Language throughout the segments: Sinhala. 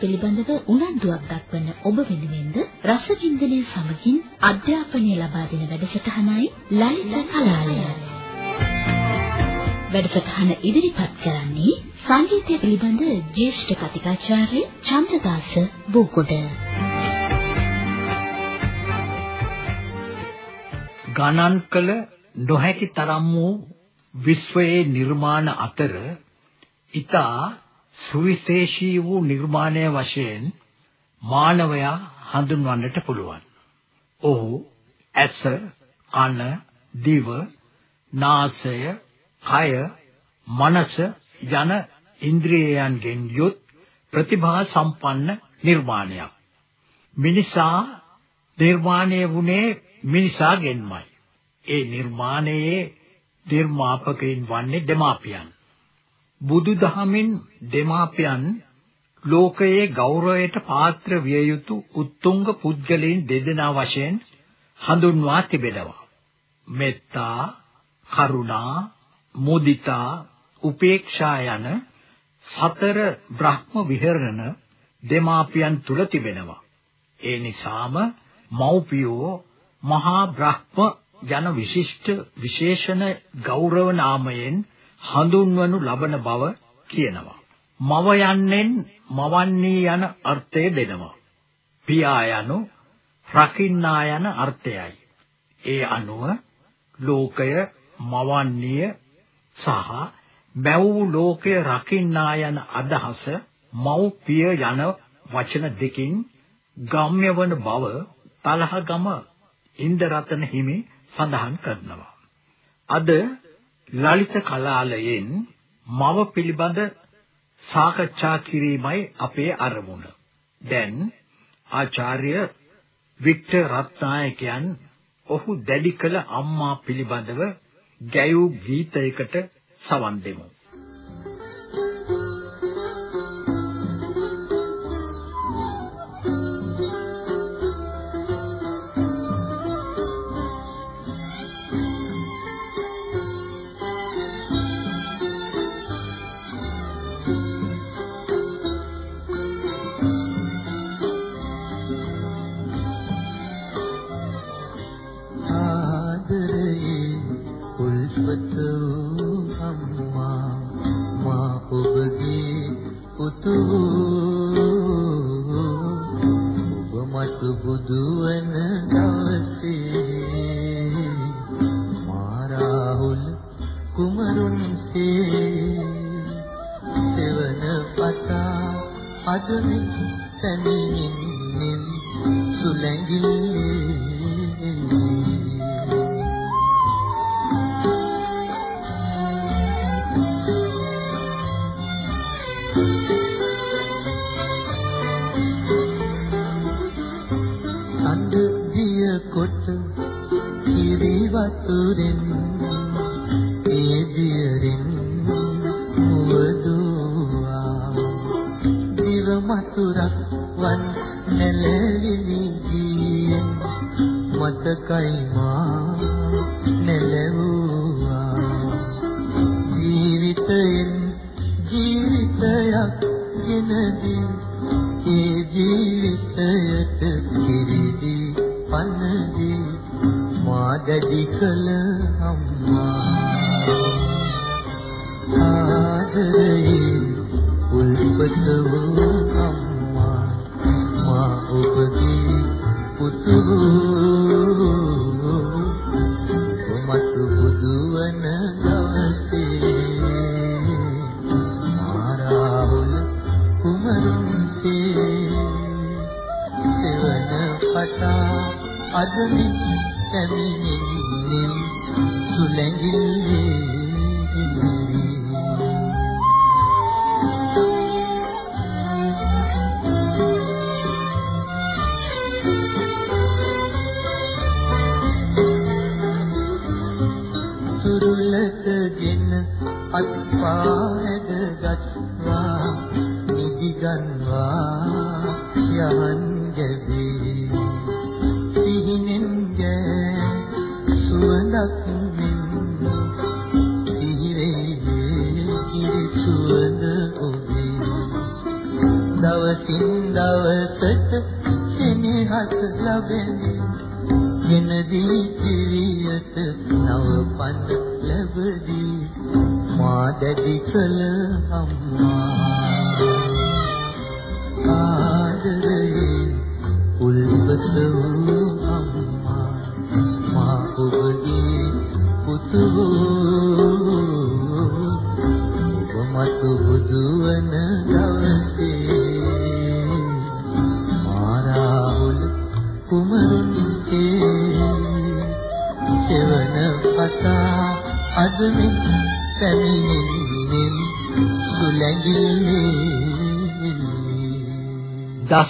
පිළිබඳව උනන්දුවක් දක්වන ඔබ වෙනුවෙන්ද රසවින්දනය සමගින් අධ්‍යාපනය ලබා දෙන වැඩසටහනයි ලලිත කලාලය. වැඩසටහන ඉදිරිපත් කරන්නේ සංගීතය පිළිබඳ ජ්‍යෙෂ්ඨ කතිකාචාර්ය චන්ද්‍රදාස බෝකොඩ. ගණන් කළ නොහැකි තරම් වූ විශ්වයේ නිර්මාණ අතර ඊතා සුවිශේෂී වූ නිර්මාණය වශයෙන් මානවයා හඳුන්වන්නට පුළුවන්. ඔහු ඇස, කන, දිව, නාසය, කය, මනස යන ඉන්ද්‍රියයන්ගෙන් යුත් ප්‍රතිභා සම්පන්න නිර්මාණයක්. මිනිසා නිර්මාණය වුණේ මිනිසාගෙන්මයි. ඒ නිර්මාණයේ නිර්මාපකයින් වන්නේ දෙමාපියන්. බුදුදහමින් දෙමාපියන් ලෝකයේ ගෞරවයට පාත්‍ර විය යුතු උත්තුංග පුද්ගලයන් දෙදෙනා වශයෙන් හඳුන්වා තිබෙනවා. මෙත්තා, කරුණා, මුදිතා, උපේක්ෂා යන සතර බ්‍රහ්ම විහරණ දෙමාපියන් තුල තිබෙනවා. ඒ නිසාම මව්පියෝ මහා බ්‍රහ්ම යන විශිෂ්ට විශේෂණ ගෞරව නාමයෙන් හඳුන්වනු ලබන බව කියනවා. මව යන්නෙන් මවන්නේ යන අර්ථය දෙනවා. පියා යනු රකින්නා යන අර්ථයයි. ඒ අනුව ලෝකය මවන්නේය සහ බැව් ලෝකය රකින්නා යන අදහස මව් පිය යන වචන දෙකින් ගම්‍ය වන බව තලහගම ඉන්දරතන හිමි සඳහන් කරනවා. අද ලලිත කලාලයෙන් මව පිළිබඳ සාකච්ඡා කිරීමයි අපේ අරමුණ. දැන් ආචාර්ය වික්ටර් රත්නායකයන් ඔහු දැඩි කළ අම්මා පිළිබඳව ගැයූ ගීතයකට සවන් දෙමු.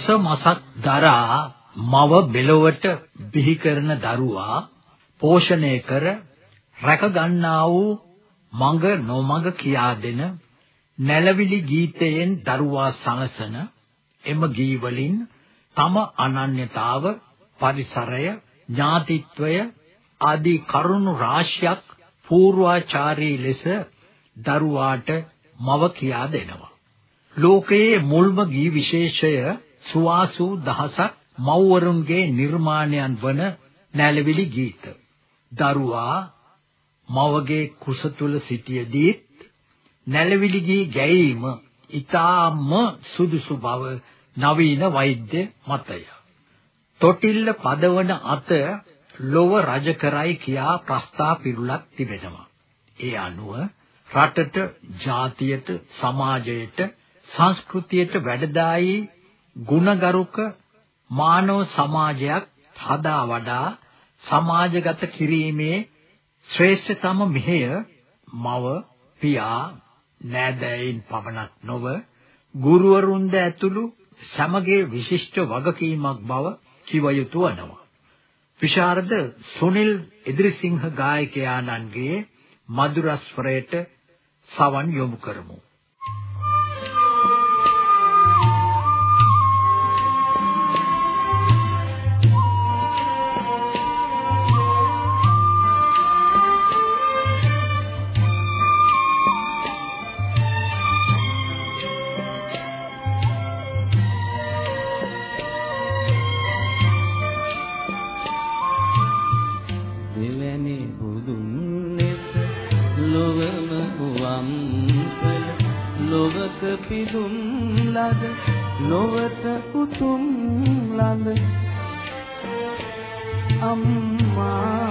දස මසක් දරා මව බෙලොවට බිහි කරන දරුවා පෝෂණය කර රැක ගන්නා වූ මඟ නොමඟ කියා දෙන නැලවිලි ගීතයෙන් දරුවා සනසන එම ගී වලින් තම අනන්‍යතාව පරිසරය ඥාතිත්වය ආදී කරුණු රාශියක් පූර්වාචාරී ලෙස දරුවාට මව කියා දෙනවා. ලෝකයේ මුල්ම ගී විශේෂය සුවාසු දහසක් මව්වරුන්ගේ නිර්මාණයන් වන නැලවිලි ගීත. දරුවා මවගේ කුස තුල සිටියදී නැලවිලි ගී ගැයීම ඊටාම සුදුසු බව නවීන වෛද්‍ය මතය. තොටිල්ල පදවන අත ලොව රජ කරයි කියා ප්‍රස්තා පිරුලක් තිබෙනවා. ඒ අනුව රටට, ජාතියට, සමාජයට, සංස්කෘතියට වැඩදායි ගුණගරුක මානව සමාජයක් හදා වඩා සමාජගත කිරීමේ ශ්‍රේෂ්ඨතම මෙහෙය මව පියා නෑදෑයින් පමණක් නොව ගුරුවරුන්ද ඇතුළු සමගයේ විශිෂ්ට වගකීමක් බව කිව යුතු වනවා. විශාරද සුනිල් ඉදිරිසිංහ ගායකයාණන්ගේ මధుර ස්වරයට සවන් යොමු කරමු. දෙවැනි බුදුන් ලෙස ලොවම වම් කළ ලොවක පිදුම් ලද ලොවට උතුම් ලද අම්මා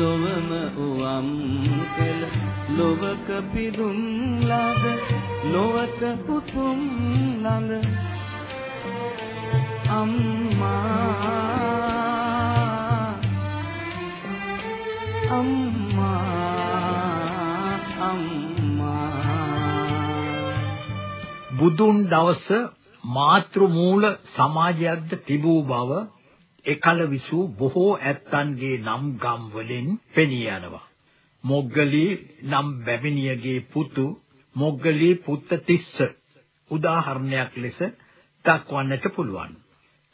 ලොවම උවම් පෙළ ලොවක පිදුම් ළඟ ලොවට පුතුම් ළඟ. අම්මා අම්මා අම්මා. බුදුන් දවස මාතෘ මූල සමාජයක්ද තිබූ බව එකල විසූ බොහෝ ඇත්තන්ගේ නම් ගම් වලින් පෙනී යනවා. මොග්ගලී නම් බැවිනියගේ පුතු මොග්ගලී පුත්ත තිස්ස උදාහරණයක් ලෙස දක්වන්නට පුළුවන්.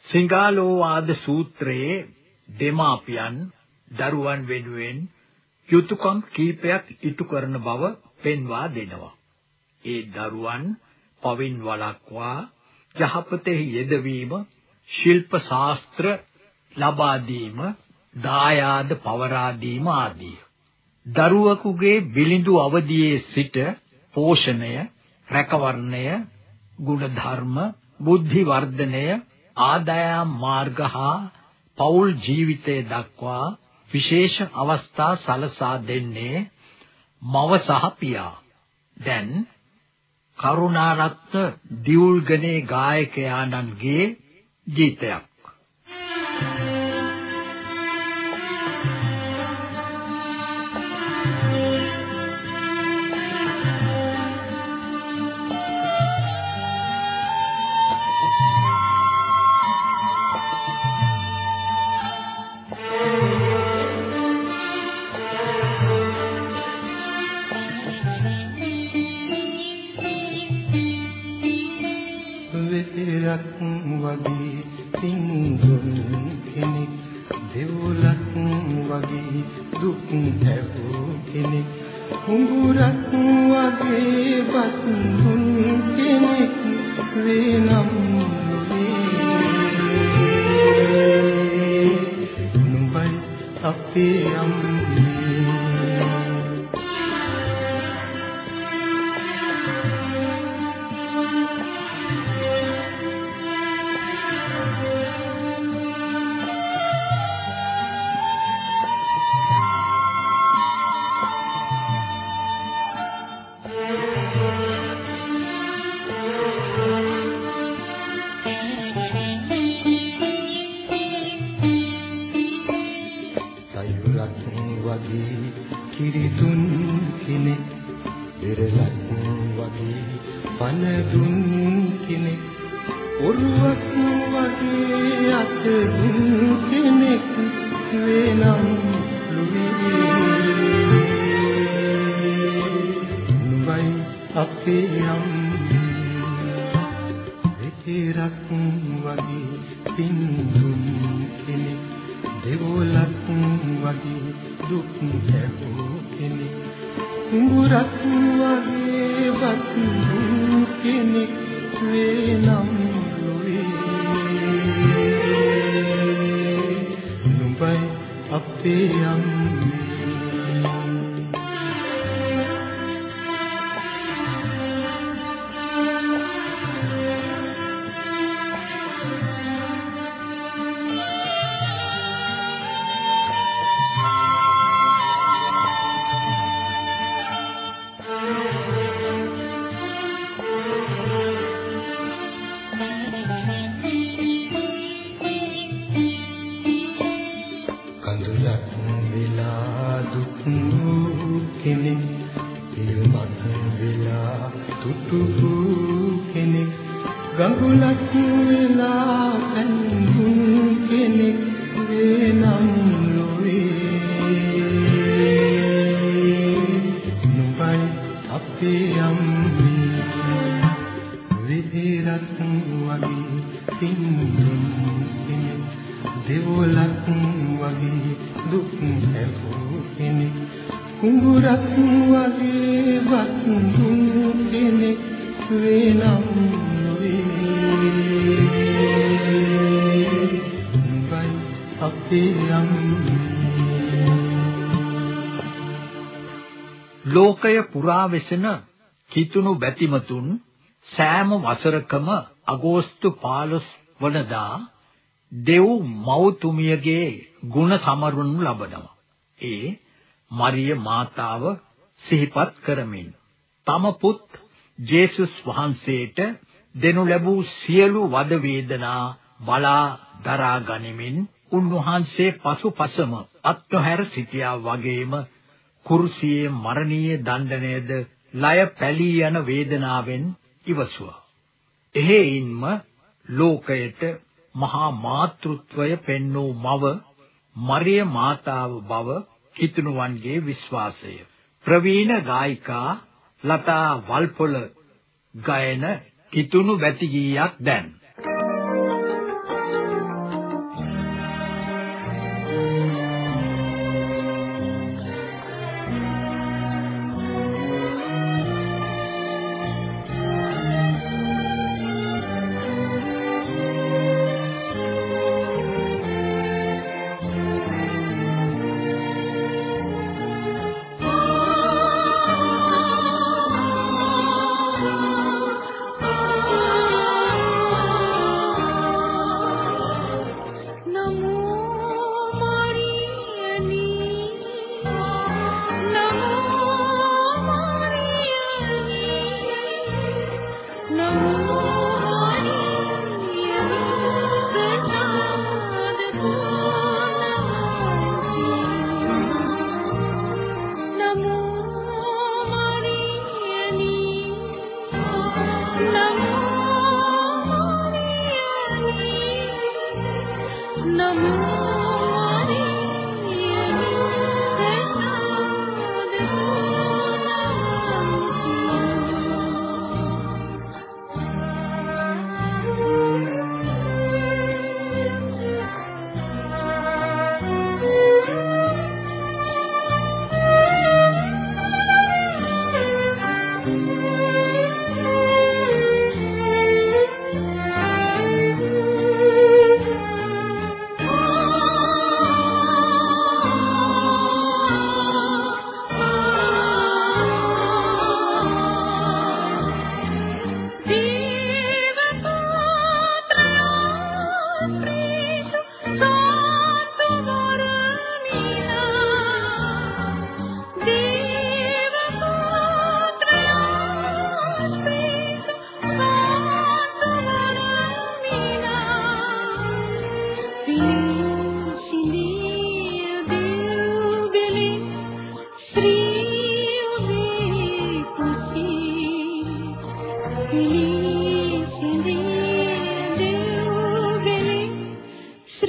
සිංගාලෝවාද සූත්‍රයේ දෙමාපියන් දරුවන් වෙනුවෙන් යුතුයකම් කීපයක් ඉටු කරන බව පෙන්වා දෙනවා. ඒ දරුවන් පවින් වළක්වා යහපතෙහි යෙදවීම ශිල්ප ශාස්ත්‍ර ලබා දීම දායාද පවරා දීම ආදී. දරුවෙකුගේ බිලිඳු අවදියේ සිට පෝෂණය රැකවරණය ගුණ ධර්ම බුද්ධි වර්ධනය ආදායම් මාර්ග හා පෞල් ජීවිතය දක්වා විශේෂ අවස්ථා සලසා දෙන්නේ මව සහ පියා. දැන් කරුණාරත්න දියුල්ගනේ ගායකයාණන්ගේ ගීතයක්. පින්දුම් කෙනෙක් දෙවොලක් වගේ දුක් කැපූ කෙනෙක් කුඹුරක් тем не ලෝකය පුරා වෙසෙන කිතුණු බැතිමතුන් සෑම වසරකම අගෝස්තු 15 වනදා දෙව් මව්තුමියගේ ගුණ සමරුණු ලබනවා. ඒ මරිය මාතාව සිහිපත් කරමින් තම පුත් ජේසුස් වහන්සේට දෙනු ලැබූ සියලු වද වේදනා බලා දරා ගනිමින් උන්වහන්සේ පසුපසම අත්හැර සිටියා වගේම කුරුසියේ මරණීය දණ්ඩනයද ලය පැලී යන වේදනාවෙන් ඉවසුවා. එහෙයින්ම ලෝකයට මහා මාතෘත්වය පෙන්වූ මව මරිය මාතාව බව කිතුණුවන්ගේ විශ්වාසය. ප්‍රවීණ ගායිකා ලතා වල්පොල ගයන කිතුණු වැති ගීයක් දැන්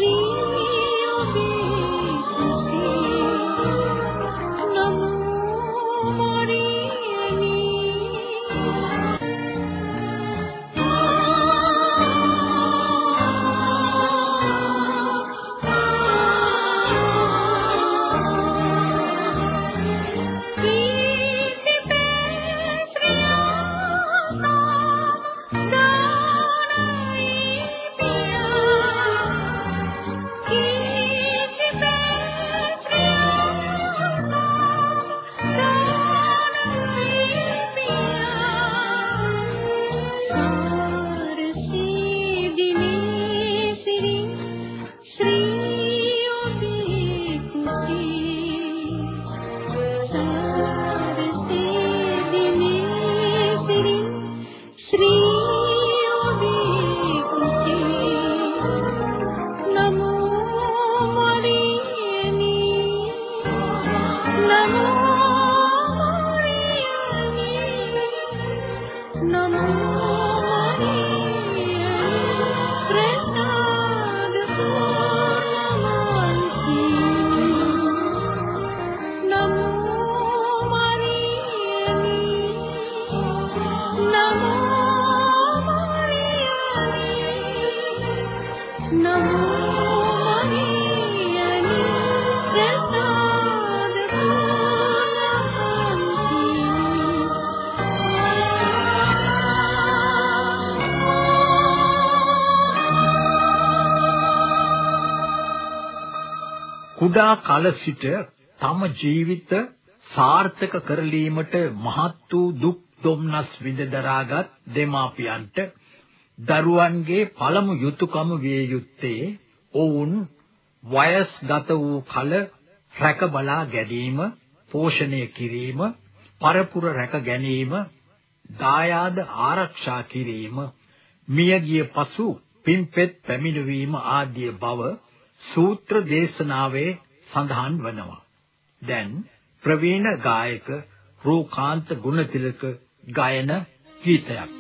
你。කුඩා කල සිට තම ජීවිත සාර්ථක කරලීමට මහත් වූ දුක් දුම්නස් විඳ දරාගත් දෙමාපියන්ට දරුවන්ගේ පළමු යුතුයකම විය යුත්තේ ඔවුන් වයස්ගත වූ කල රැක බලා ගැනීම, පෝෂණය කිරීම, පරපුර රැක ගැනීම, දායාද ආරක්ෂා කිරීම, මියගිය පසු පින්පෙත් පැමිණවීම ආදී බව සූත්‍ර දේශනාවේ සඳහන් වනවා. දැන් ප්‍රවීණ ගායක රූකාන්ත ගුණතිලක ගායන ගීතයක්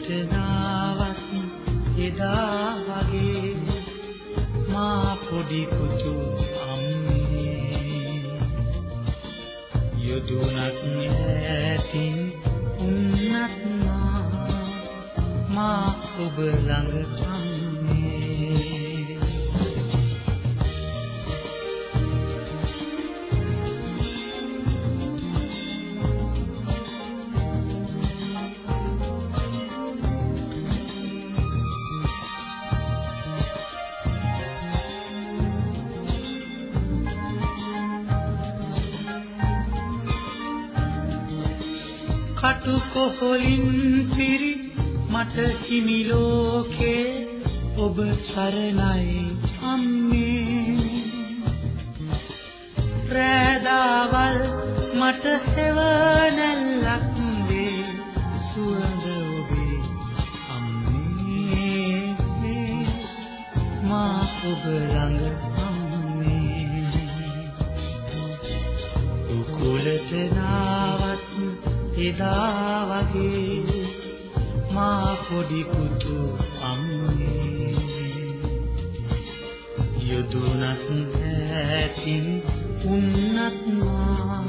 කුකුලට නාවත් එදා වගේ මා පොඩි පුතු අම්මේ. යුදුනත් ඈතින් උන්නත් මා. මා ඔබ ළඟ කටු කොහොලින් පිරි මට හිමි ලෝකේ ඔබ සරණයි අම්මේ. රෑදාවල් මට හෙවණැල්ලක් වේ සුවඳ ඔබේ අම්මේ. මා ඔබ ළඟ අම්මේ. උකුලට නාවත් එදා වගේ මා පොඩි පුතු අම්මේ. යදුනත් ඇතින් උන්නත් මා.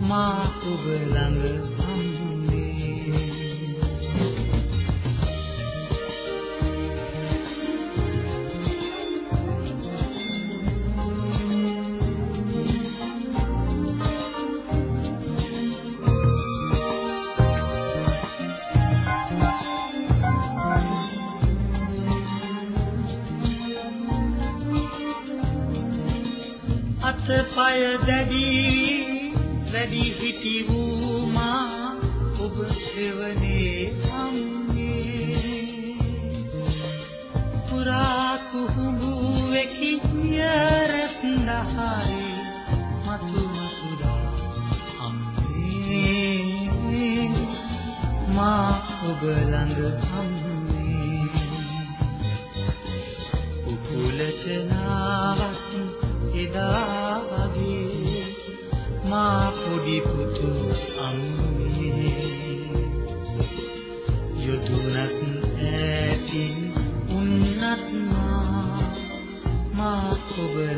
මා ඔබ ළඟ අතපය දැඩි වැඩි හිටි වූ මා ඔබ සෙවනේ අම්මේ පුරා කුහුඹු වෙකි නියරත් නහරේ මතු මසුරා අම්මේ. මා ඔබ ළඟ අම්මේ. උකුලට නාවත් එදා වගේ මා පොඩි පුතු අම්මේ. යොදුනත් ඈතින් උන්නත් මා. මා ඔබ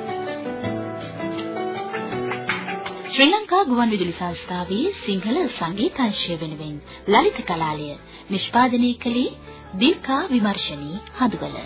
ශ්‍රී ලංකා ගුවන්විදුලි සංස්ථාවේ සිංහල සංගීතංශය වෙනුවෙන් ලලිත කලාලය නිෂ්පාදනය කළේ දීර්ඝා විමර්ශනී හදුවල